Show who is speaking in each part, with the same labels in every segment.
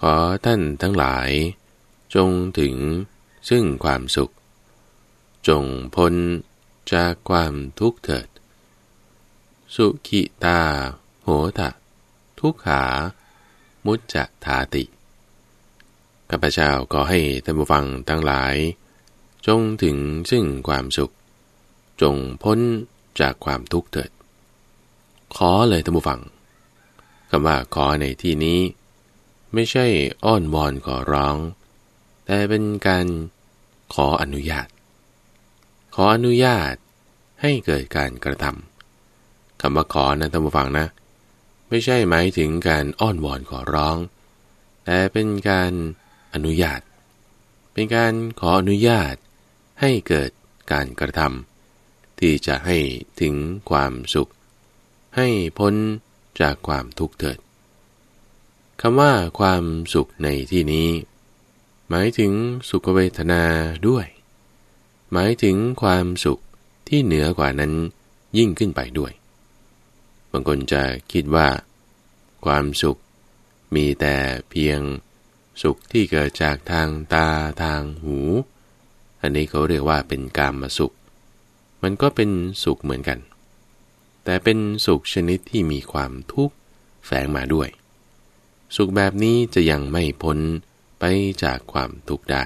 Speaker 1: ขอท่านทั้งหลาย จงถึงซึ่งความสุข จงพ้นจากความทุกข์เถิด สุขิตา โหตะ ทุกขา มุจจะทาติข้าพเจ้าก็ให้ท่านผู้ฟังทั้งหลาย จงถึงซึ่งความสุข จงพ้นจากความทุกข์เถิด ขอเลยท่านผู้ฟังคำว่าขอในที่นี้ ไม่ใช่อ้อนวอนขอร้อง แต่เป็นการขออนุญาต ขออนุญาตให้เกิดการกระทำคำว่าขอนะท่านผู้ฟังนะ ไม่ใช่หมายถึงการอ้อนวอนขอร้อง แต่เป็นการอนุญาต เป็นการขออนุญาตให้เกิดการกระทำที่จะให้ถึงความสุข ให้พ้นจากความทุกข์เถิด คำว่าความสุขในที่นี้ หมายถึงสุขเวทนาด้วย หมายถึงความสุขที่เหนือกว่านั้นยิ่งขึ้นไปด้วย บางคนจะคิดว่า ความสุขมีแต่เพียงสุขที่เกิดจากทางตาทางหู อันนี้เขาเรียกว่าเป็นกามสุข มันก็เป็นสุขเหมือนกัน แต่เป็นสุขชนิดที่มีความทุกข์แฝงมาด้วย สุขแบบนี้จะยังไม่พ้นไปจากความทุกข์ได้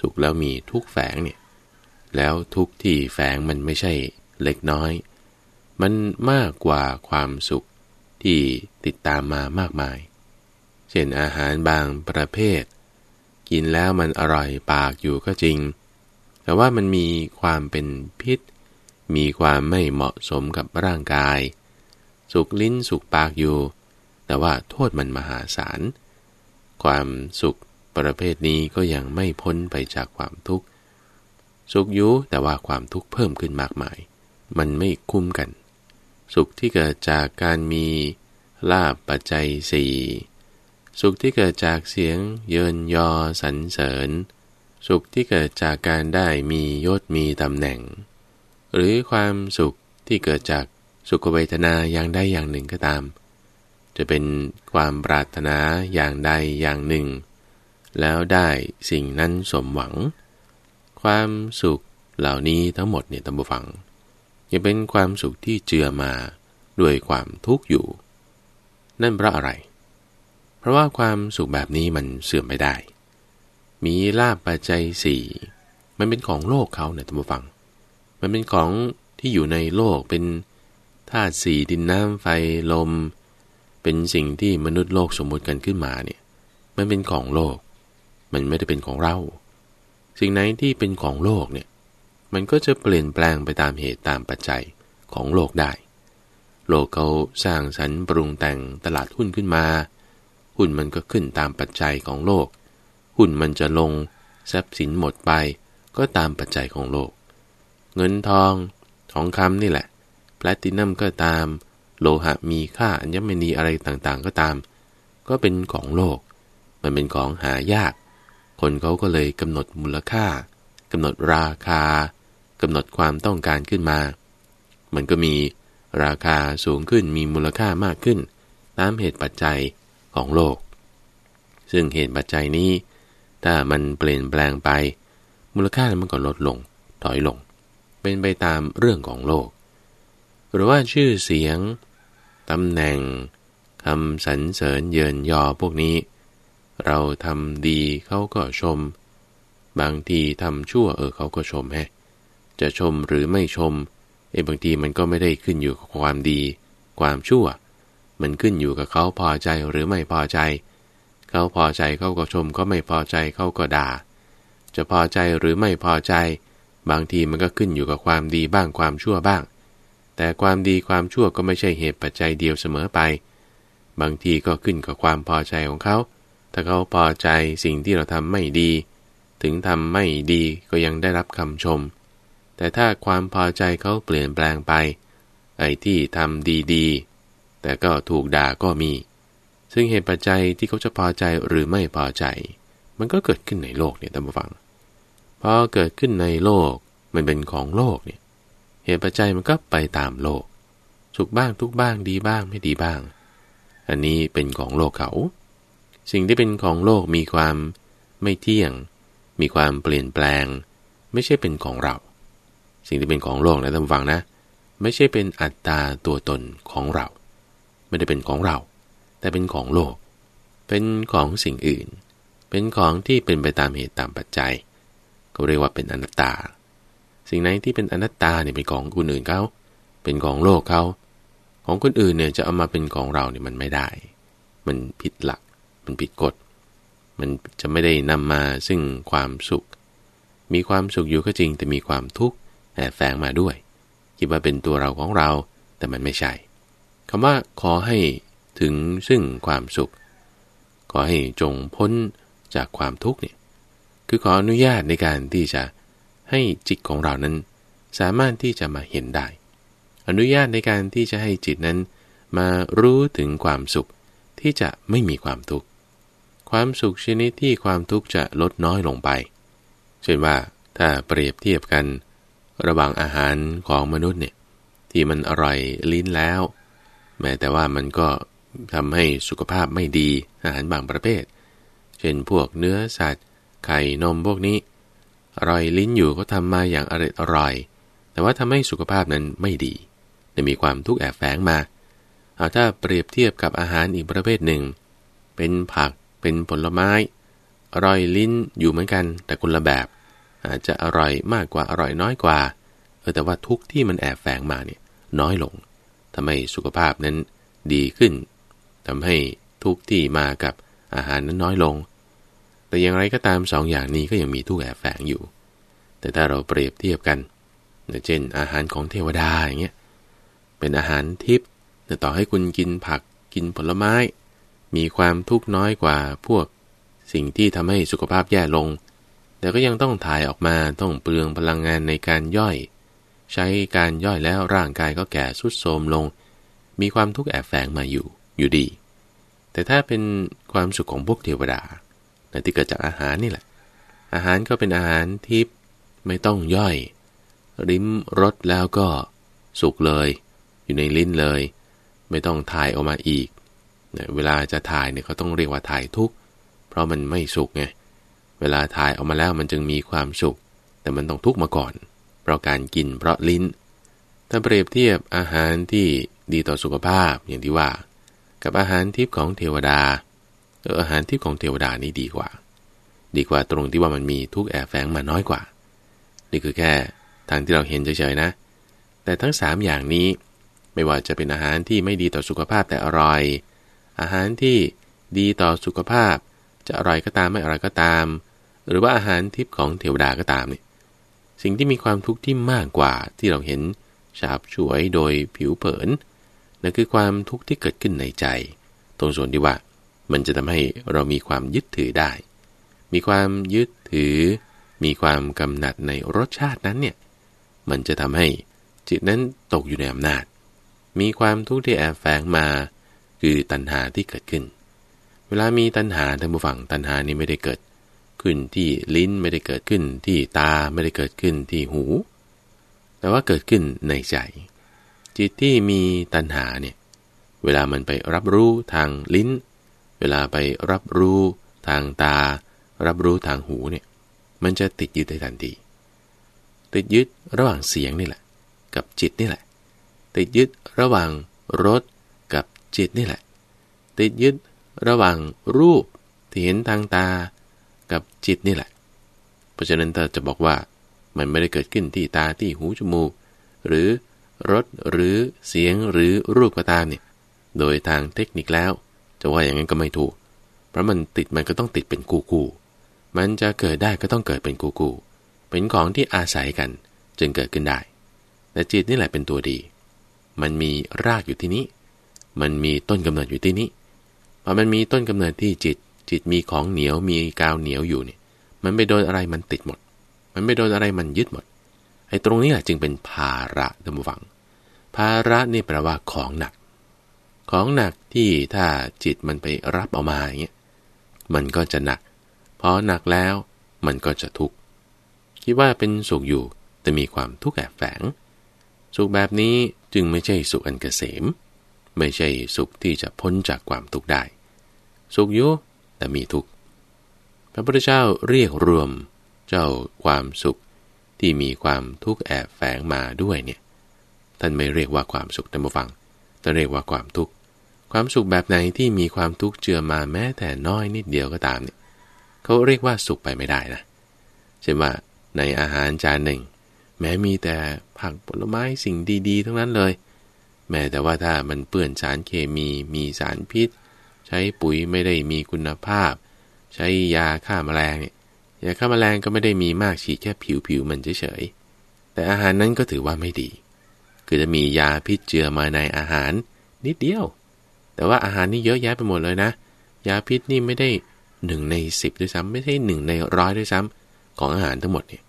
Speaker 1: สุขแล้วมีทุกแฝงเนี่ย แล้วทุกที่แฝงมันไม่ใช่เล็กน้อย มันมากกว่าความสุขที่ติดตามมามากมาย เช่นอาหารบางประเภท กินแล้วมันอร่อยปากอยู่ก็จริง แต่ว่ามันมีความเป็นพิษ มีความไม่เหมาะสมกับร่างกาย สุกลิ้นสุกปากอยู่ แต่ว่าโทษมันมหาศาล ความสุขประเภทนี้ก็ยังไม่พ้นไปจากความทุกข์ สุขอยู่แต่ว่าความทุกข์เพิ่มขึ้นมากมาย มันไม่คุ้มกัน สุขที่เกิดจากการมีลาบปัจจัยสี่สุขที่เกิดจากเสียงเยินยอสรรเสริญ สุขที่เกิดจากการได้มียศมีตำแหน่ง หรือความสุขที่เกิดจากสุขเวทนาอย่างใดอย่างหนึ่งก็ตาม จะเป็นความปรารถนาอย่างใดอย่างหนึ่ง แล้วได้สิ่งนั้นสมหวัง ความสุขเหล่านี้ทั้งหมดเนี่ยตั้งฟังยังเป็นความสุขที่เจือมาด้วยความทุกข์อยู่ นั่นเพราะอะไร เพราะว่าความสุขแบบนี้มันเสื่อมไม่ได้ มีลาบปัจจัยสี่มันเป็นของโลกเขาเนี่ยท่านผู้ฟัง มันเป็นของที่อยู่ในโลกเป็นธาตุสี่ดินน้ำไฟลม เป็นสิ่งที่มนุษย์โลกสมมุติกันขึ้นมาเนี่ย มันเป็นของโลก มันไม่ได้เป็นของเรา สิ่งไหนที่เป็นของโลกเนี่ย มันก็จะเปลี่ยนแปลงไปตามเหตุตามปัจจัยของโลกได้ โลกเขาสร้างสรรค์ปรุงแต่งตลาดหุ้นขึ้นมา หุ้นมันก็ขึ้นตามปัจจัยของโลก หุ้นมันจะลงทรัพย์สินหมดไป ก็ตามปัจจัยของโลก เงินทอง ทองคำนี่แหละแพลตินัมก็ตาม โลหะมีค่าอัญมณีอะไรต่างๆก็ตาม ก็เป็นของโลก มันเป็นของหายาก คนเขาก็เลยกำหนดมูลค่ากำหนดราคากำหนดความต้องการขึ้นมา มันก็มีราคาสูงขึ้นมีมูลค่ามากขึ้น ตามเหตุปัจจัยของโลก ซึ่งเหตุปัจจัยนี้ ถ้ามันเปลี่ยนแปลงไป มูลค่ามันก็ลดลง ถอยลง เป็นไปตามเรื่องของโลก หรือว่าชื่อเสียง ตำแหน่งคำสรรเสริญเยินยอพวกนี้ เราทำดีเขาก็ชม บางทีทำชั่วเออเขาก็ชมแฮะจะชมหรือไม่ชมเอบางทีมันก็ไม่ได้ขึ้นอยู่กับความดี ความชั่ว มันขึ้นอยู่กับเขาพอใจหรือไม่พอใจ เขาพอใจเขาก็ชมเขาไม่พอใจเขาก็ด่า จะพอใจหรือไม่พอใจ บางทีมันก็ขึ้นอยู่กับความดีบ้างความชั่วบ้าง แต่ความดีความชั่วก็ไม่ใช่เหตุปัจจัยเดียวเสมอไป บางทีก็ขึ้นกับความพอใจของเขา ถ้าเขาพอใจสิ่งที่เราทำไม่ดี ถึงทำไม่ดีก็ยังได้รับคำชม แต่ถ้าความพอใจเขาเปลี่ยนแปลงไป ไอ้ที่ทำดีๆ แต่ก็ถูกด่าก็มี ซึ่งเหตุปัจจัยที่เขาจะพอใจหรือไม่พอใจ มันก็เกิดขึ้นในโลกเนี่ยท่านผู้ฟังพอเกิดขึ้นในโลกมันเป็นของโลกเนี่ย ตุปัจจัยมันก็ไปตามโลก สุขบ้างทุกบ้างดีบ้างไม่ดีบ้าง อันนี้เป็นของโลกเขา สิ่งที่เป็นของโลกมีความไม่เที่ยง มีความเปลี่ยนแปลง ไม่ใช่เป็นของเรา สิ่งที่เป็นของโลกนะท่านฟังนะ ไม่ใช่เป็นอัตตาตัวตนของเรา ไม่ได้เป็นของเรา แต่เป็นของโลก เป็นของสิ่งอื่น เป็นของที่เป็นไปตามเหตุตามปัจจัย ก็เรียกว่าเป็นอนัตตา สิ่งไหนที่เป็นอนัตตาเนี่ยเป็นของคนอื่นเขาเป็นของโลกเขาของคนอื่นเนี่ยจะเอามาเป็นของเราเนี่ยมันไม่ได้ มันผิดหลัก มันผิดกฎ มันจะไม่ได้นำมาซึ่งความสุข มีความสุขอยู่ก็จริง แต่มีความทุกข์แอบแฝงมาด้วย คิดว่าเป็นตัวเราของเรา แต่มันไม่ใช่คำว่าขอให้ถึงซึ่งความสุข ขอให้จงพ้นจากความทุกข์เนี่ย คือขออนุญาตในการที่จะ ให้จิตของเรานั้น สามารถที่จะมาเห็นได้ อนุญาตในการที่จะให้จิตนั้น มารู้ถึงความสุขที่จะไม่มีความทุกข์ ความสุขชนิดที่ความทุกข์จะลดน้อยลงไป เช่นว่าถ้าเปรียบเทียบกัน ระหว่างอาหารของมนุษย์เนี่ยที่มันอร่อยลิ้นแล้ว แม้แต่ว่ามันก็ทำให้สุขภาพไม่ดีอาหารบางประเภท เช่นพวกเนื้อสัตว์ ไข่นมพวกนี้ อร่อยลิ้นอยู่ก็ทำมาอย่างอร่อยอร่อย แต่ว่าทำให้สุขภาพนั้นไม่ดีจะมีความทุกข์แอบแฝงมาเอาถ้าเปรียบเทียบกับอาหารอีกประเภทหนึ่ง เป็นผักเป็นผลไม้ อร่อยลิ้นอยู่เหมือนกัน แต่คนละแบบ อาจจะอร่อยมากกว่าอร่อยน้อยกว่าเออแต่ว่าทุกที่มันแอบแฝงมาเนี่ยน้อยลงทำให้สุขภาพนั้นดีขึ้นทำให้ทุกที่มากับอาหารนั้นน้อยลง แต่อย่างไรก็ตามสองอย่างนี้ก็ยังมีทุกแอบแฝงอยู่ แต่ถ้าเราเปรียบเทียบกันเช่นอาหารของเทวดาอย่างเงี้ยเป็นอาหารทิพย์แต่ต่อให้คุณกินผักกินผลไม้ มีความทุกข์น้อยกว่าพวก สิ่งที่ทำให้สุขภาพแย่ลง แต่ก็ยังต้องถ่ายออกมาต้องเปลืองพลังงานในการย่อย ใช้การย่อยแล้วร่างกายก็แก่สุดโทรมลง มีความทุกข์แอบแฝงมาอยู่อยู่ดี แต่ถ้าเป็นความสุขของพวกเทวดา ที่เกิดจากอาหารนี่แหละ อาหารก็เป็นอาหารทิพย์ไม่ต้องย่อย ริมรสแล้วก็สุกเลย อยู่ในลิ้นเลย ไม่ต้องถ่ายออกมาอีกเวลาจะถ่ายเนี่ยเขาต้องเรียกว่าถ่ายทุก เพราะมันไม่สุกไง เวลาถ่ายออกมาแล้วมันจึงมีความสุขแต่มันต้องทุกมาก่อน เพราะการกินเพราะลิ้น ถ้าเปรียบเทียบอาหารที่ดีต่อสุขภาพอย่างที่ว่า กับอาหารทิพย์ของเทวดา เอออาหารทิพย์ของเทวดานี่ดีกว่า ดีกว่าตรงที่ว่ามันมีทุกแอบแฝงมาน้อยกว่า นี่คือแค่ทางที่เราเห็นเฉยๆนะ แต่ทั้งสามอย่างนี้ ไม่ว่าจะเป็นอาหารที่ไม่ดีต่อสุขภาพแต่อร่อย อาหารที่ดีต่อสุขภาพ จะอร่อยก็ตามไม่อร่อยก็ตาม หรือว่าอาหารทิพย์ของเทวดาก็ตามเนี่ยสิ่งที่มีความทุกข์ที่มากกว่าที่เราเห็นฉาบฉวยโดยผิวเผินนั่นคือความทุกข์ที่เกิดขึ้นในใจ ตรงส่วนที่ว่า มันจะทำให้เรามีความยึดถือได้ มีความยึดถือ มีความกำหนัดในรสชาตินั้นเนี่ย มันจะทำให้จิตนั้นตกอยู่ในอำนาจ มีความทุกข์ที่แอบแฝงมา คือตัณหาที่เกิดขึ้น เวลามีตัณหาท่านผู้ฟังตัณหานี้ไม่ได้เกิด ขึ้นที่ลิ้นไม่ได้เกิดขึ้นที่ตาไม่ได้เกิดขึ้นที่หู แต่ว่าเกิดขึ้นในใจ จิตที่มีตัณหาเนี่ย เวลามันไปรับรู้ทางลิ้น เวลาไปรับรู้ทางตา รับรู้ทางหูเนี่ย มันจะติดยึดได้ทันที ติดยึดระหว่างเสียงนี่แหละ กับจิตนี่แหละ ติดยึดระหว่างรสกับจิตนี่แหละ ติดยึดระหว่างรูปที่เห็นทางตา กับจิตนี่แหละ เพราะฉะนั้นถ้าจะบอกว่ามันไม่ได้เกิดขึ้นที่ตาที่หูจมูก หรือรสหรือเสียงหรือรูปก็ตามเนี่ย โดยทางเทคนิคแล้ว จะว่าอย่างนั้นก็ไม่ถูก เพราะมันติดมันก็ต้องติดเป็นกูกูมันจะเกิดได้ก็ต้องเกิดเป็นกูกูเป็นของที่อาศัยกันจึงเกิดขึ้นได้แต่จิตนี่แหละเป็นตัวดี มันมีรากอยู่ที่นี้ มันมีต้นกำเนิดอยู่ที่นี้พอมันมีต้นกำเนิดที่จิต จิตมีของเหนียวมีกาวเหนียวอยู่เนี่ย มันไปโดนอะไรมันติดหมด มันไม่โดนอะไรมันยึดหมด ไอ้ตรงนี้แหละจึงเป็นภาระท่านผู้ฟัง ภาระนี่แปลว่าของหนัก ของหนักที่ถ้าจิตมันไปรับเอามาอย่างเงี้ยมันก็จะหนักพอหนักแล้วมันก็จะทุกข์คิดว่าเป็นสุขอยู่แต่มีความทุกข์แอบแฝง สุขแบบนี้จึงไม่ใช่สุขอันเกษม ไม่ใช่สุขที่จะพ้นจากความทุกข์ได้ สุขอยุแต่มีทุกข์พระพุทธเจ้าเรียกรวมเจ้าความสุขที่มีความทุกข์แอบแฝงมาด้วยเนี่ยท่านไม่เรียกว่าความสุขท่านผู้ฟังท่เรียกว่าความทุกข์ ความสุขแบบไหนที่มีความทุกข์เจือมาแม้แต่น้อยนิดเดียวก็ตามเนี่ยเขาเรียกว่าสุขไปไม่ได้นะเช่นว่าในอาหารจานหนึ่ง แม้มีแต่ผักผลไม้สิ่งดีๆ ทั้งนั้นเลย แม้แต่ว่าถ้ามันเปื้อนสารเคมีมีสารพิษ ใช้ปุ๋ยไม่ได้มีคุณภาพ ใช้ยาฆ่ามาแมลงเนี่ยยาฆ่ามาแมลงก็ไม่ได้มีมากฉีดแค่ผิวๆมันเฉยๆแต่อาหารนั้นก็ถือว่าไม่ดี คือจะมียาพิษเจือมาในอาหารนิดเดียว แต่ว่าอาหารนี่เยอะแยะไปหมดเลยนะ ยาพิษนี่ไม่ได้หนึ่งในสิบด้วยซ้ำไม่ใช่หนึ่งในร้อยด้วยซ้ำของอาหารทั้งหมดเนี่ย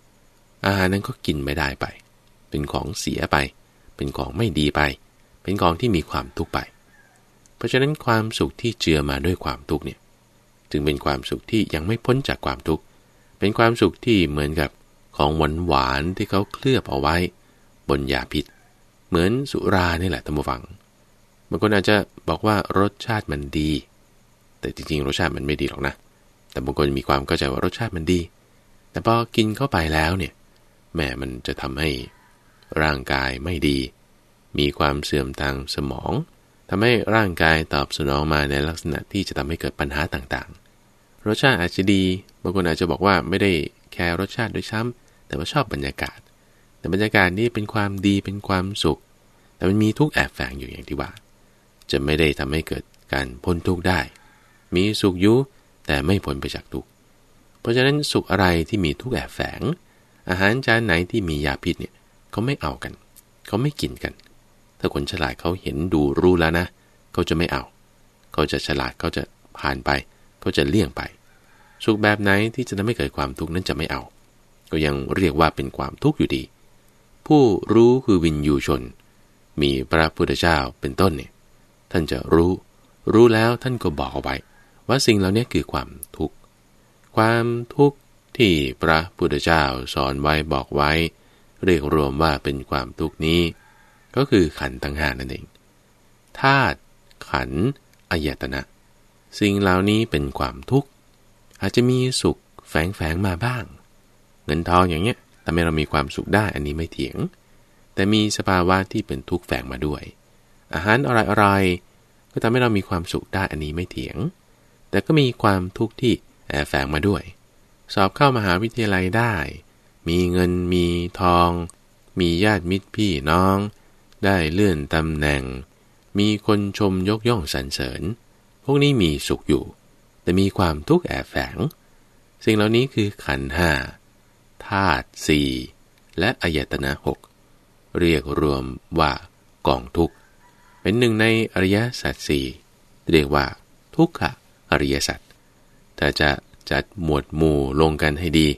Speaker 1: อาหารนั้นก็กินไม่ได้ไป เป็นของเสียไป เป็นของไม่ดีไป เป็นของที่มีความทุกข์ไป เพราะฉะนั้นความสุขที่เจือมาด้วยความทุกข์เนี่ยจึงเป็นความสุขที่ยังไม่พ้นจากความทุกข์เป็นความสุขที่เหมือนกับของหวานหวานที่เขาเคลือบเอาไว้ บนยาพิษ เหมือนสุรานี่แหละท่านผู้ฟัง บางคนอาจจะบอกว่ารสชาติมันดี แต่จริงๆ รสชาติมันไม่ดีหรอกนะ แต่บางคนมีความเข้าใจว่ารสชาติมันดี แต่พอกินเข้าไปแล้วเนี่ยแม่มันจะทำให้ร่างกายไม่ดี มีความเสื่อมทางสมองทำให้ร่างกายตอบสนองมาในลักษณะที่จะทำให้เกิดปัญหาต่างๆ รสชาติอาจจะดี บางคนอาจจะบอกว่าไม่ได้แคร์รสชาติด้วยซ้ำแต่ว่าชอบบรรยากาศ แต่บรรยากาศนี้เป็นความดีเป็นความสุข แต่มันมีทุกแอบแฝงอยู่อย่างที่ว่า จะไม่ได้ทำให้เกิดการพ้นทุกข์ได้ มีสุขยุแต่ไม่พ้นไปจากทุกข์เพราะฉะนั้นสุขอะไรที่มีทุกแอบแฝง อาหารจานไหนที่มียาพิษเนี่ยเขาไม่เอากัน เขาไม่กินกัน ถ้าคนฉลาดเขาเห็นดูรู้แล้วนะเขาจะไม่เอา เขาจะฉลาดเขาจะผ่านไป เขาจะเลี่ยงไป สุขแบบไหนที่จะทำให้เกิดความทุกข์นั้นจะไม่เอา ก็ยังเรียกว่าเป็นความทุกข์อยู่ดี ผู้รู้คือวินยูชน มีพระพุทธเจ้าเป็นต้นเนี่ย ท่านจะรู้ รู้แล้วท่านก็บอกเอาไว้ ว่าสิ่งเหล่านี้คือความทุกข์ ความทุกข์ที่พระพุทธเจ้าสอนไว้บอกไว้ เรียกรวมว่าเป็นความทุกข์นี้ ก็คือขันทั้งห้านั่นเองธาตุขันอายตนะ สิ่งเหล่านี้เป็นความทุกข์ อาจจะมีสุขแฝงแฝงมาบ้าง เงินทองอย่างเงี้ยทำให้เรามีความสุขได้อันนี้ไม่เถียง แต่มีสภาวะที่เป็นทุกข์แฝงมาด้วย อาหารอะไรๆก็ทำให้เรามีความสุขได้อันนี้ไม่เถียง แต่ก็มีความทุกข์ที่แอบแฝงมาด้วย สอบเข้ามาหาวิทยาลัยได้ มีเงินมีทอง มีญาติมิตรพี่น้อง ได้เลื่อนตำแหน่ง มีคนชมยกย่องสรรเสริญ พวกนี้มีสุขอยู่ แต่มีความทุกข์แอบแฝง สิ่งเหล่านี้คือขันห้าธาตุสี่และอายตนะหกเรียกรวมว่ากองทุกข์ เป็นหนึ่งในอริยสัจสี่เรียกว่า ทุกขะอริยสัจถ้าจะจัดหมวดหมู่ลงกันให้ดี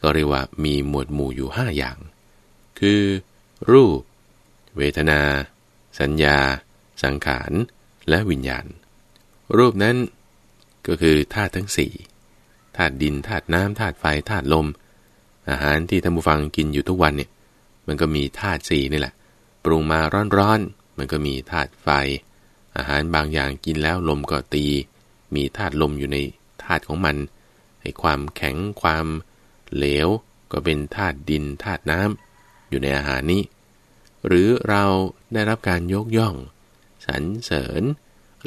Speaker 1: ก็เรียกว่ามีหมวดหมู่อยู่ห้าอย่าง คือ รูป เวทนา สัญญา สังขาร และวิญญาณ รูปนั้นก็คือธาตุทั้งสี่ธาตุดินธาตุน้ำธาตุไฟธาตุลม อาหารที่ท่านผู้ฟังกินอยู่ทุกวันเนี่ยมันก็มีธาตุสี่นี่แหละ ปรุงมาร้อนๆ มันก็มีธาตุไฟ อาหารบางอย่างกินแล้วลมก็ตี มีธาตุลมอยู่ในธาตุของมันไอ้ความแข็งความเหลว ก็เป็นธาตุดินธาตุน้ำอยู่ในอาหารนี้ หรือเราได้รับการยกย่อง สรรเสริญ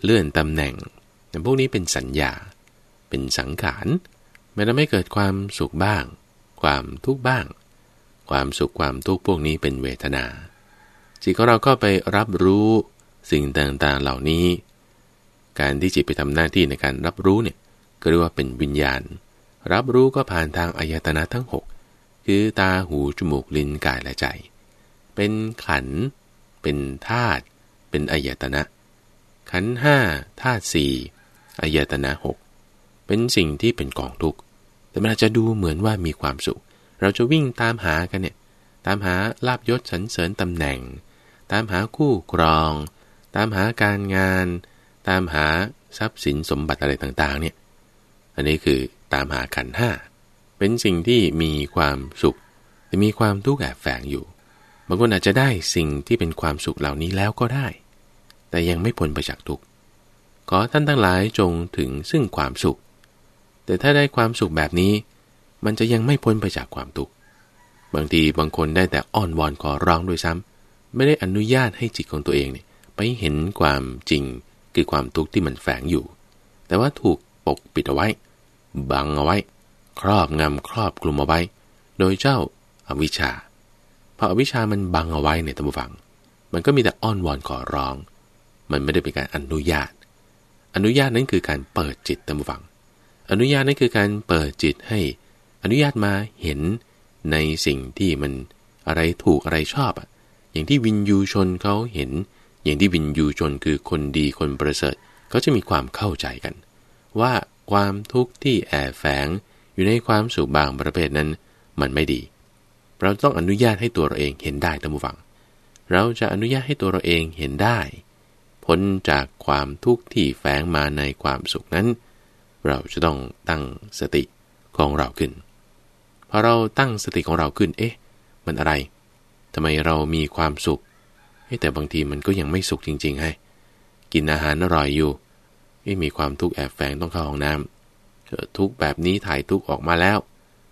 Speaker 1: เลื่อนตำแหน่งแต่พวกนี้เป็นสัญญา เป็นสังขารมันทำให้เกิดความสุขบ้าง ความทุกข์บ้าง ความสุขความทุกข์พวกนี้เป็นเวทนา จิตของเราก็ไปรับรู้สิ่งต่างๆเหล่านี้ การที่จิตไปทำหน้าที่ในการรับรู้เนี่ยก็เรียกว่าเป็นวิญญาณ รับรู้ก็ผ่านทางอายตนะทั้ง 6 คือตาหูจมูกลิ้นกายและใจ เป็นขัน เป็นธาตุเป็นอายตนะ ขันห้าธาตุสี่อายตนะหกเป็นสิ่งที่เป็นกองทุกข์แต่มันอาจจะดูเหมือนว่ามีความสุข เราจะวิ่งตามหากันเนี่ยตามหาลาบยศสรรเสริญตำแหน่ง ตามหาคู่ครอง ตามหาการงาน ตามหาทรัพย์สินสมบัติอะไรต่างๆ เนี่ย อันนี้คือตามหาขันห้า เป็นสิ่งที่มีความสุข แต่มีความทุกข์แอบแฝงอยู่ บางคนอาจจะได้สิ่งที่เป็นความสุขเหล่านี้แล้วก็ได้ แต่ยังไม่พ้นไปจากทุกข์ขอท่านทั้งหลายจงถึงซึ่งความสุข แต่ถ้าได้ความสุขแบบนี้ มันจะยังไม่พ้นไปจากความทุกข์ บางทีบางคนได้แต่อ้อนวอนขอร้องด้วยซ้ำ ไม่ได้อนุญาตให้จิตของตัวเองเนี่ยไปเห็นความจริงคือความทุกข์ที่มันแฝงอยู่ แต่ว่าถูกปกปิดเอาไว้ บังเอาไว้ ครอบงำครอบกลุ่มเอาไว้ โดยเจ้าอาวิชชาพออวิชชามันบังเอาไว้ในตัมฟัง มันก็มีแต่อ้อนวอนขอร้อง มันไม่ได้เป็นการอนุญาต อนุญาตนั้นคือการเปิดจิตตัมฟัง อนุญาตนั้นคือการเปิดจิตให้ อนุญาตมาเห็นในสิ่งที่มันอะไรถูกอะไรชอบอะ อย่างที่วินยูชนเขาเห็น อย่างที่วินยูชนคือคนดีคนประเสริฐเขาจะมีความเข้าใจกัน ว่าความทุกข์ที่แอบแฝงอยู่ในความสุขบางประเภทนั้น มันไม่ดี เราต้องอนุญาตให้ตัวเราเองเห็นได้ท่านผู้ฟัง เราจะอนุญาตให้ตัวเราเองเห็นได้พ้นจากความทุกข์ที่แฝงมาในความสุขนั้น เราจะต้องตั้งสติของเราขึ้นพอเราตั้งสติของเราขึ้น เอ๊ะ มันอะไร ทำไมเรามีความสุข แต่บางทีมันก็ยังไม่สุขจริงๆให้ กินอาหารอร่อยอยู่ไม่มีความทุกข์แอบแฝงต้องเข้าห้องน้ำทุกแบบนี้ถ่ายทุกออกมาแล้ว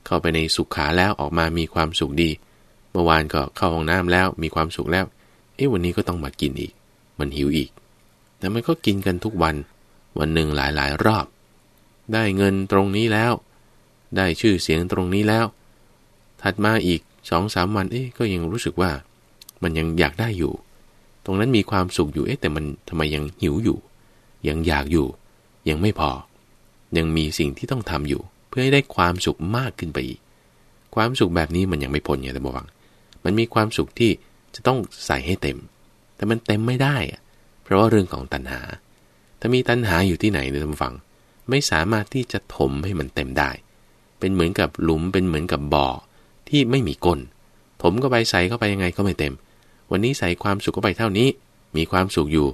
Speaker 1: เข้าไปในสุขขาแล้วออกมามีความสุขดี เมื่อวานก็เข้าห้องน้ำแล้วมีความสุขแล้ว เอ๊ะวันนี้ก็ต้องมากินอีก มันหิวอีก แต่มันก็กินกันทุกวัน วันหนึ่งหลายๆ รอบ ได้เงินตรงนี้แล้ว ได้ชื่อเสียงตรงนี้แล้ว ถัดมาอีก สองสามวันเอ๊ะก็ยังรู้สึกว่า มันยังอยากได้อยู่ ตรงนั้นมีความสุขอยู่เอ๊ะแต่มันทำไมยังหิวอยู่ ยังอยากอยู่ ยังไม่พอ ยังมีสิ่งที่ต้องทำอยู่ เพื่อให้ได้ความสุขมากขึ้นไปอีกความสุขแบบนี้มันยังไม่พ้นอย่างที่บอกมันมีความสุขที่จะต้องใส่ให้เต็ม แต่มันเต็มไม่ได้อะเพราะว่าเรื่องของตัณหา ถ้ามีตัณหาอยู่ที่ไหนในท่านฟัง ไม่สามารถที่จะถมให้มันเต็มได้ เป็นเหมือนกับหลุมเป็นเหมือนกับบ่อ ที่ไม่มีก้นถมก็ไปใส่เข้าไปยังไงก็ไม่เต็ม วันนี้ใส่ความสุขเข้าไปเท่านี้ มีความสุขอยู่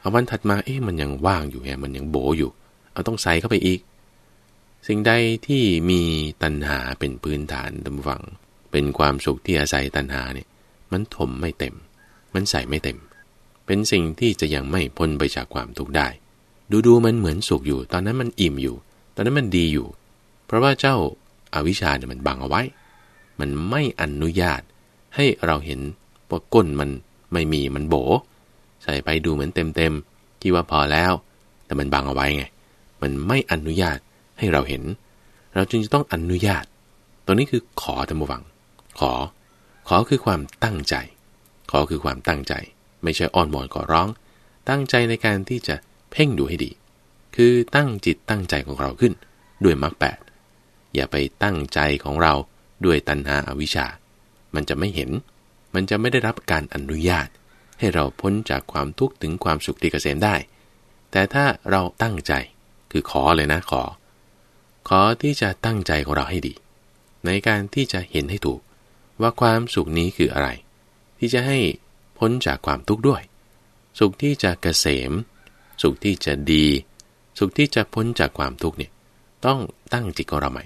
Speaker 1: เอาวันถัดมาเอ๊ะมันยังว่างอยู่ไงมันยังโบอยู่ เอาต้องใส่เข้าไปอีก สิ่งใดที่มีตัณหาเป็นพื้นฐานตำฝัง เป็นความสุขที่อาศัยตัณหาเนี่ย มันถมไม่เต็ม มันใส่ไม่เต็ม เป็นสิ่งที่จะยังไม่พ้นไปจากความทุกข์ได้ ดูดูมันเหมือนสุขอยู่ ตอนนั้นมันอิ่มอยู่ ตอนนั้นมันดีอยู่ เพราะว่าเจ้าอาวิชชาเนี่ยมันบังเอาไว้ มันไม่อนุญาต ให้เราเห็นว่าก้นมันไม่มีมันโบ ใส่ไปดูเหมือนเต็มเต็มคิดว่าพอแล้ว แต่มันบังเอาไว้ไง มันไม่อนุญาตให้เราเห็น เราจึงจะต้องอนุญาต ตัวนี้คือขอธรรมวัง ขอ ขอคือความตั้งใจ ขอคือความตั้งใจ ไม่ใช่อ้อนวอนขอร้อง ตั้งใจในการที่จะเพ่งดูให้ดี คือตั้งจิตตั้งใจของเราขึ้น ด้วยมรรคแปดอย่าไปตั้งใจของเรา ด้วยตัณหาอาวิชชา มันจะไม่เห็น มันจะไม่ได้รับการอนุญาต ให้เราพ้นจากความทุกข์ถึงความสุขที่เกษมได้ แต่ถ้าเราตั้งใจคือขอเลยนะขอ ขอที่จะตั้งใจของเราให้ดี ในการที่จะเห็นให้ถูกว่าความสุขนี้คืออะไร ที่จะให้พ้นจากความทุกข์ด้วย สุขที่จะเกษม สุขที่จะดี สุขที่จะพ้นจากความทุกข์เนี่ยต้องตั้งจิตของเราใหม่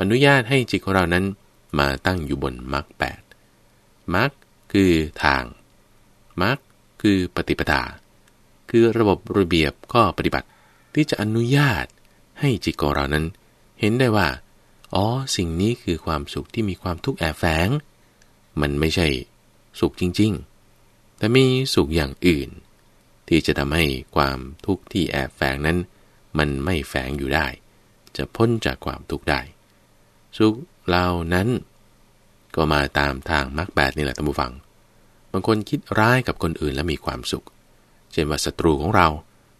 Speaker 1: อนุญาตให้จิตของเรานั้นมาตั้งอยู่บนมรรคแปดมรรคคือทางมรรคคือปฏิปทา คือระบบระเบียบข้อปฏิบัติที่จะอนุญาตให้จิตของเรานั้น เห็นได้ว่า อ๋อสิ่งนี้คือความสุขที่มีความทุกข์แอบแฝง มันไม่ใช่สุขจริง ๆ แต่มีสุขอย่างอื่น ที่จะทำให้ความทุกข์ที่แอบแฝงนั้น มันไม่แฝงอยู่ได้ จะพ้นจากความทุกข์ได้ สุขเหล่านั้น ก็มาตามทางมรรคแปดนี่แหละท่านผู้ฟัง บางคนคิดร้ายกับคนอื่นแล้วมีความสุข เช่นว่าศัตรูของเรา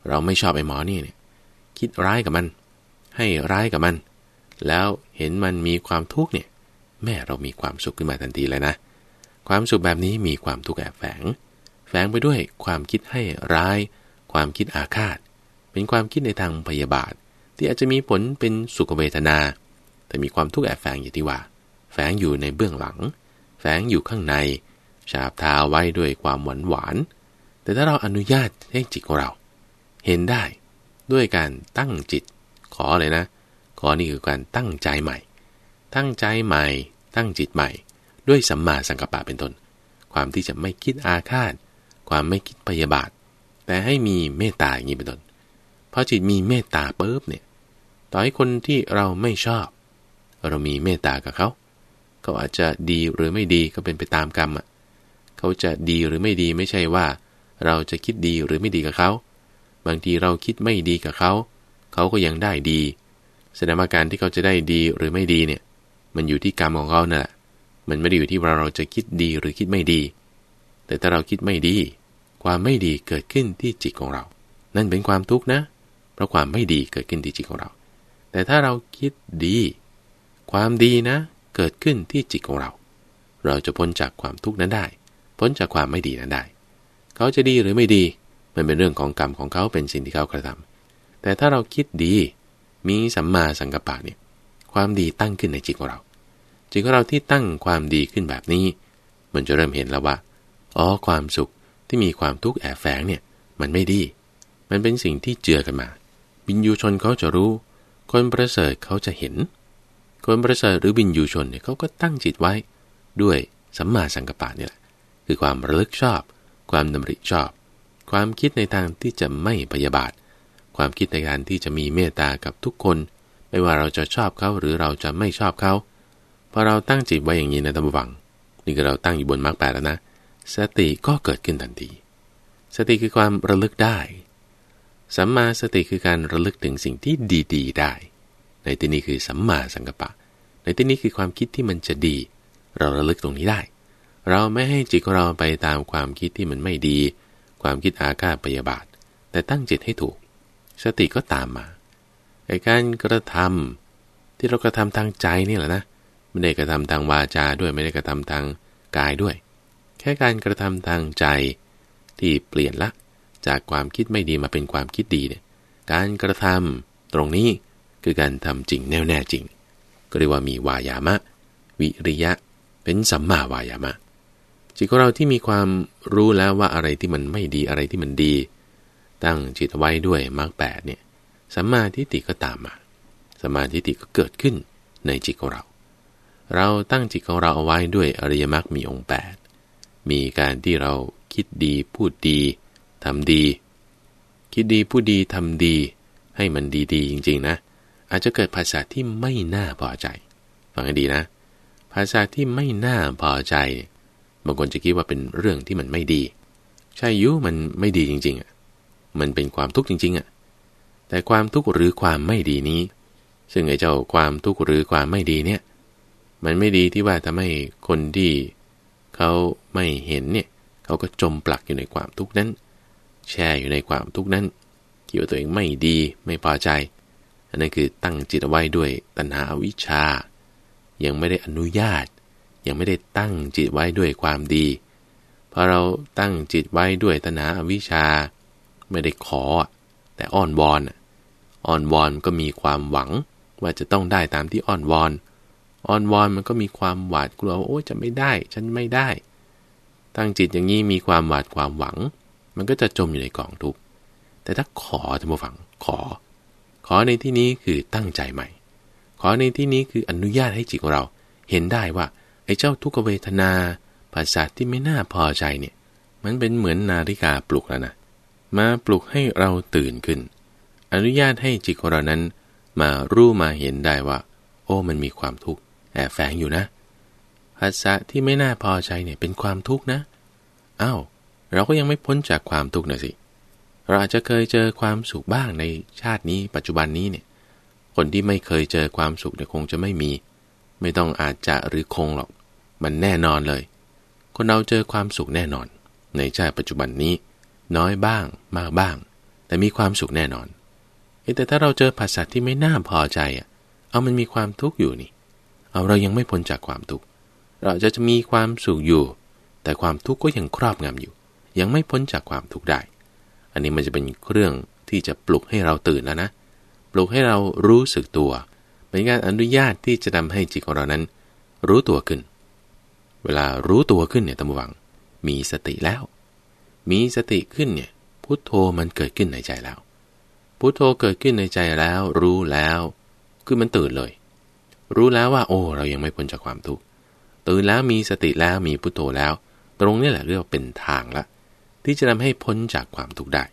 Speaker 1: เราไม่ชอบไอ้หมอนี่เนี่ย คิดร้ายกับมัน ให้ร้ายกับมัน แล้วเห็นมันมีความทุกข์เนี่ย แม่เรามีความสุขขึ้นมาทันทีเลยนะ ความสุขแบบนี้มีความทุกข์แอบแฝง แฝงไปด้วยความคิดให้ร้าย ความคิดอาฆาต เป็นความคิดในทางพยาบาท ที่อาจจะมีผลเป็นสุขเวทนา แต่มีความทุกข์แอบแฝงอยู่ที่ว่า แฝงอยู่ในเบื้องหลัง แฝงอยู่ข้างใน ฉาบทาไว้ด้วยความหวานหวาน แต่ถ้าเราอนุญาตให้จิตของเรา เห็นได้ด้วยการตั้งจิต ขอเลยนะ ขอนี่คือการตั้งใจใหม่ ตั้งใจใหม่ ตั้งจิตใหม่ ด้วยสัมมาสังกัปปะเป็นต้น ความที่จะไม่คิดอาฆาต ความไม่คิดพยาบาท แต่ให้มีเมตตาอย่างนี้เป็นต้นพอจิตมีเมตตาปุ๊บเนี่ย ต่อให้คนที่เราไม่ชอบ เรามีเมตตากับเขา เขาอาจจะดีหรือไม่ดีก็เป็นไปตามกรรมอะเขาจะดีหรือไม่ดีไม่ใช่ว่า เราจะคิดดีหรือไม่ดีกับเขา บางทีเราคิดไม่ดีกับเขา เขาก็ยังได้ดี แสดงอาการที่เขาจะได้ดีหรือไม่ดีเนี่ย มันอยู่ที่กรรมของเขานั่นแหละมันไม่ได้อยู่ที่เราเราจะคิดดีหรือคิดไม่ดี แต่ถ้าเราคิดไม่ดี ความไม่ดีเกิดขึ้นที่จิตของเรา นั่นเป็นความทุกข์นะ เพราะความไม่ดีเกิดขึ้นที่จิตของเรา แต่ถ้าเราคิดดี ความดีนะ เกิดขึ้นที่จิตของเรา เราจะพ้นจากความทุกข์นั้นได้ พ้นจากความไม่ดีนั้นได้ เขาจะดีหรือไม่ดี มันเป็นเรื่องของกรรมของเขาเป็นสิ่งที่เขากระทำแต่ถ้าเราคิดดี มีสัมมาสังกัปปะเนี่ย ความดีตั้งขึ้นในจิตของเรา จิตของเราที่ตั้งความดีขึ้นแบบนี้ มันจะเริ่มเห็นแล้วว่า อ๋อ ความสุขที่มีความทุกข์แอบแฝงเนี่ย มันไม่ดี มันเป็นสิ่งที่เจือกันมาบินยูชนเขาจะรู้ คนประเสริฐเขาจะเห็น คนประเสริฐหรือบินยูชนเนี่ยเขาก็ตั้งจิตไว้ด้วยสัมมาสังกัปปะนี่แหละคือความระลึกชอบ ความดำริชอบ ความคิดในทางที่จะไม่พยาบาท ความคิดในการที่จะมีเมตตากับทุกคน ไม่ว่าเราจะชอบเขาหรือเราจะไม่ชอบเขาพอเราตั้งจิตไว้อย่างนี้นะท่านผู้ฟังนี่ก็เราตั้งอยู่บนมรรคแปดแล้วนะ สติก็เกิดขึ้นทันที สติคือความระลึกได้สัมมาสติคือการระลึกถึงสิ่งที่ดี ๆ ได้ ในที่นี้คือสัมมาสังกัปปะ ในที่นี้คือความคิดที่มันจะดี เราระลึกตรงนี้ได้ เราไม่ให้จิตของเราไปตามความคิดที่มันไม่ดี ความคิดอาฆาตพยาบาท แต่ตั้งจิตให้ถูก สติก็ตามมาไอ้การกระทำที่เรากระทำทางใจนี่แหละนะไม่ได้กระทำทางวาจาด้วยไม่ได้กระทำทางกายด้วย แค่การกระทำทางใจที่เปลี่ยนละจากความคิดไม่ดีมาเป็นความคิดดีเนี่ยการกระทำตรงนี้ คือการทำจริงแน่แน่จริง ก็เรียกว่ามีวายามะ วิริยะ เป็นสัมมาวายามะ จิตของเราที่มีความรู้แล้วว่าอะไรที่มันไม่ดีอะไรที่มันดี ตั้งจิตไว้ด้วยมรรคแปดเนี่ยสัมมาทิฏฐิก็ตามมาสัมมาทิฏฐิก็เกิดขึ้นในจิตของเรา เราตั้งจิตของเราเอาไว้ด้วยอริยมรรคมีองค์ 8 มีการที่เราคิดดีพูดดีทำดี คิดดีพูดดีทำดี ให้มันดีๆจริง ๆ นะ อาจจะเกิดภาษาที่ไม่น่าพอใจ ฟังให้ดีนะ ภาษาที่ไม่น่าพอใจ บางคนจะคิดว่าเป็นเรื่องที่มันไม่ดี ใช่ยุมันไม่ดีจริงๆอะ มันเป็นความทุกข์จริง ๆอะ แต่ความทุกข์หรือความไม่ดีนี้ ซึ่งไอ้เจ้าความทุกข์หรือความไม่ดีเนี่ย มันไม่ดีที่ว่าทำให้คนที่เขาไม่เห็นเนี่ย เขาก็จมปลักอยู่ในความทุกข์นั้น แช่อยู่ในความทุกข์นั้นคิดว่าตัวเองไม่ดีไม่พอใจ อันนั้นคือตั้งจิตไว้ด้วยตัณหาอวิชชา ยังไม่ได้อนุญาต ยังไม่ได้ตั้งจิตไว้ด้วยความดีพอเราตั้งจิตไว้ด้วยตัณหาอวิชชา ไม่ได้ขอ แต่อ้อนวอนอ้อนวอนก็มีความหวังว่าจะต้องได้ตามที่อ้อนวอนออนวอนมันก็มีความหวาดกลัวว่าโอ้จะไม่ได้ ฉันไม่ได้ ตั้งจิตอย่างนี้มีความหวาดความหวัง มันก็จะจมอยู่ในกองทุกข์แต่ถ้าขอท่านผู้ฟังขอ อในที่นี้คือตั้งใจใหม่ ขอในที่นี้คืออนุญาตให้จิตของเรา เห็นได้ว่าไอ้เจ้าทุกขเวทนาภาษาที่ไม่น่าพอใจเนี่ย มันเป็นเหมือนนาฬิกาปลุกแล้วนะมาปลุกให้เราตื่นขึ้น อนุญาตให้จิตของเรานั้นมารู้มาเห็นได้ว่า โอ้มันมีความทุกข์แอบแฝงอยู่นะภาษาที่ไม่น่าพอใจเนี่ยเป็นความทุกข์นะอา้าวเราก็ยังไม่พ้นจากความทุกข์นะสิ เราอาจจะเคยเจอความสุขบ้างในชาตินี้ปัจจุบันนี้เนี่ย คนที่ไม่เคยเจอความสุขเนี่ยคงจะไม่มี ไม่ต้องอาจจะหรือคงหรอก มันแน่นอนเลย คนเราเจอความสุขแน่นอน ในชาติปัจจุบันนี้ น้อยบ้างมากบ้าง แต่มีความสุขแน่นอนแต่ถ้าเราเจอภาษาที่ไม่น่าพอใจอะ เอามันมีความทุกข์อยู่นี่ เอาเรายังไม่พ้นจากความทุกข์ เราจะจะมีความสุขอยู่ แต่ความทุกข์ก็ยังครอบงำอยู่ ยังไม่พ้นจากความทุกข์ได้ อันนี้มันจะเป็นเรื่องที่จะปลุกให้เราตื่นแล้วนะ ปลุกให้เรารู้สึกตัว เป็นการอนุญาตที่จะทำให้จิตของเรานั้น รู้ตัวขึ้น เวลารู้ตัวขึ้นเนี่ยตมวัง มีสติแล้ว มีสติขึ้นเนี่ยพุทโธมันเกิดขึ้นในใจแล้ว พุทโธเกิดขึ้นในใจแล้ว รู้แล้ว คือมันตื่นเลย รู้แล้วว่า โอ้ เรายังไม่พ้นจากความทุกข์ ตื่นแล้วมีสติแล้วมีพุโทโธแล้ว ตรงนี้แหละเรียกว่าเป็นทางละ ที่จะทำให้พ้นจากความทุกข์ได้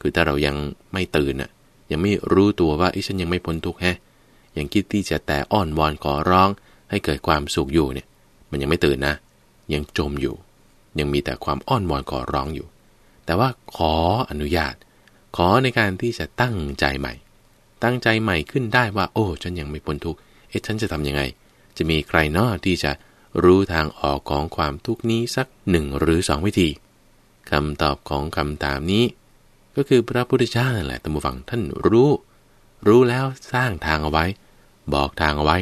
Speaker 1: คือถ้าเรายังไม่ตื่นน่ะ ยังไม่รู้ตัวว่าไอ้ฉันยังไม่พ้นทุกข์แฮะยังคิดที่จะแต่อ้อนวอนขอร้อง ให้เกิดความสุขอยู่เนี่ย มันยังไม่ตื่นนะ ยังจมอยู่ ยังมีแต่ความอ้อนวอนขอร้องอยู่ แต่ว่าขออนุญาต ขอในการที่จะตั้งใจใหม่ ตั้งใจใหม่ขึ้นได้ว่า โอ้ ฉันยังไม่พ้นทุกข์ เอ๊ะ ฉันจะทำยังไง จะมีใครนอที่จะรู้ทางออกของความทุกข์นี้สักหนึ่งหรือสองวิธี คำตอบของคำถามนี้ ก็คือพระพุทธเจ้าแหละตัมบูฟังท่านรู้ รู้แล้วสร้างทางเอาไว้ บอกทางเอาไว้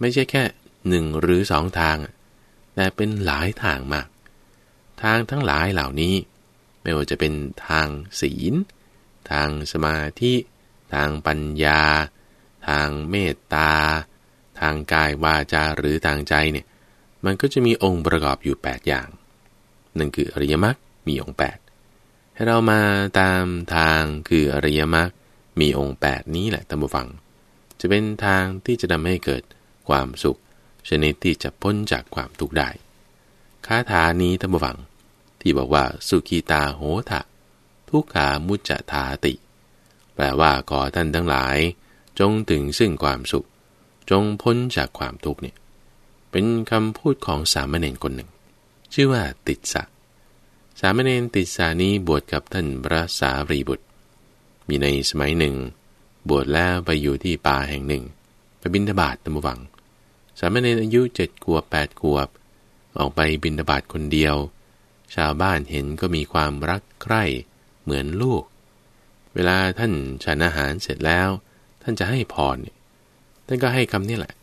Speaker 1: ไม่ใช่แค่หนึ่งหรือสองทาง แต่เป็นหลายทางมาก ทางทั้งหลายเหล่านี้ ไม่ว่าจะเป็นทางศีล ทางสมาธิ ทางปัญญา ทางเมตตา ทางกายวาจาหรือทางใจเนี่ยมันก็จะมีองค์ประกอบอยู่ 8 อย่าง นั่นคืออริยมรรค มีองค์8ให้เรามาตามทางคืออริยมรรคมีองค์ 8 นี้แหละท่านผู้ฟัง จะเป็นทางที่จะทำให้เกิดความสุข ชนิดที่จะพ้นจากความทุกข์ได้คาถานี้ท่านผู้ฟัง ที่บอกว่าสุขีตาโหทะทุกขามุจจถาติ แปลว่าขอท่านทั้งหลาย จงถึงซึ่งความสุข จงพ้นจากความทุกข์เนี่ยเป็นคำพูดของสามเณรคนหนึ่ง ชื่อว่าติดสะ สามเณรติดสานี้บวชกับท่านพระสารีบุตร มีในสมัยหนึ่ง บวชแล้วไปอยู่ที่ป่าแห่งหนึ่ง ไปบินทบาทตมวัง สามเณรอายุเจ็ดขวบแปดขวบ ออกไปบินทบาทคนเดียว ชาวบ้านเห็นก็มีความรักใคร่เหมือนลูก เวลาท่านฉันอาหารเสร็จแล้ว ท่านจะให้พรท่านก็ให้คำนี้แหละ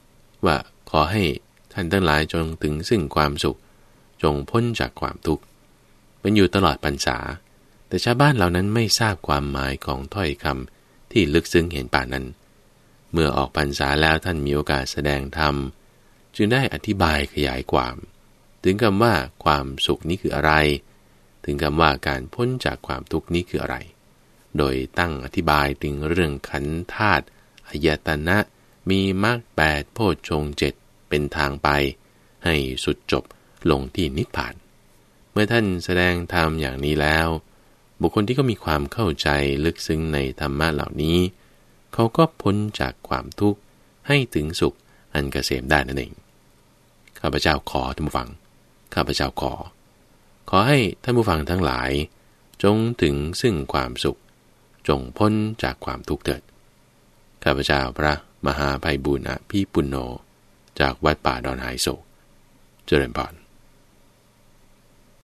Speaker 1: ว่าขอให้ท่านทั้งหลายจงถึงซึ่งความสุข จงพ้นจากความทุกข์ เป็นอยู่ตลอดพรรษา แต่ชาวบ้านเหล่านั้นไม่ทราบความหมายของถ้อยคำที่ลึกซึ้งเห็นป่านั้น เมื่อออกพรรษาแล้วท่านมีโอกาสแสดงธรรมจึงได้อธิบายขยายความ ถึงคำว่าความสุขนี้คืออะไร ถึงคำว่าการพ้นจากความทุกข์นี้คืออะไร โดยตั้งอธิบายถึงเรื่องขันธาตุอายตนะ มีมรรคแปดโพชฌงเจ็ดเป็นทางไป ให้สุดจบลงที่นิพพาน เมื่อท่านแสดงธรรมอย่างนี้แล้ว บุคคลที่ก็มีความเข้าใจลึกซึ้งในธรรมะเหล่านี้ เขาก็พ้นจากความทุกข์ให้ถึงสุขอันเกษมได้นั่นเอง ข้าพเจ้าขอท่านผู้ฟัง ข้าพเจ้าขอ ขอให้ท่านผู้ฟังทั้งหลาย จงถึงซึ่งความสุข จงพ้นจากความทุกข์เถิด ข้าพเจ้าพระมหาภัยบุญอภิปุณโญจากวัดป่าดอนหายโศกเจริญพร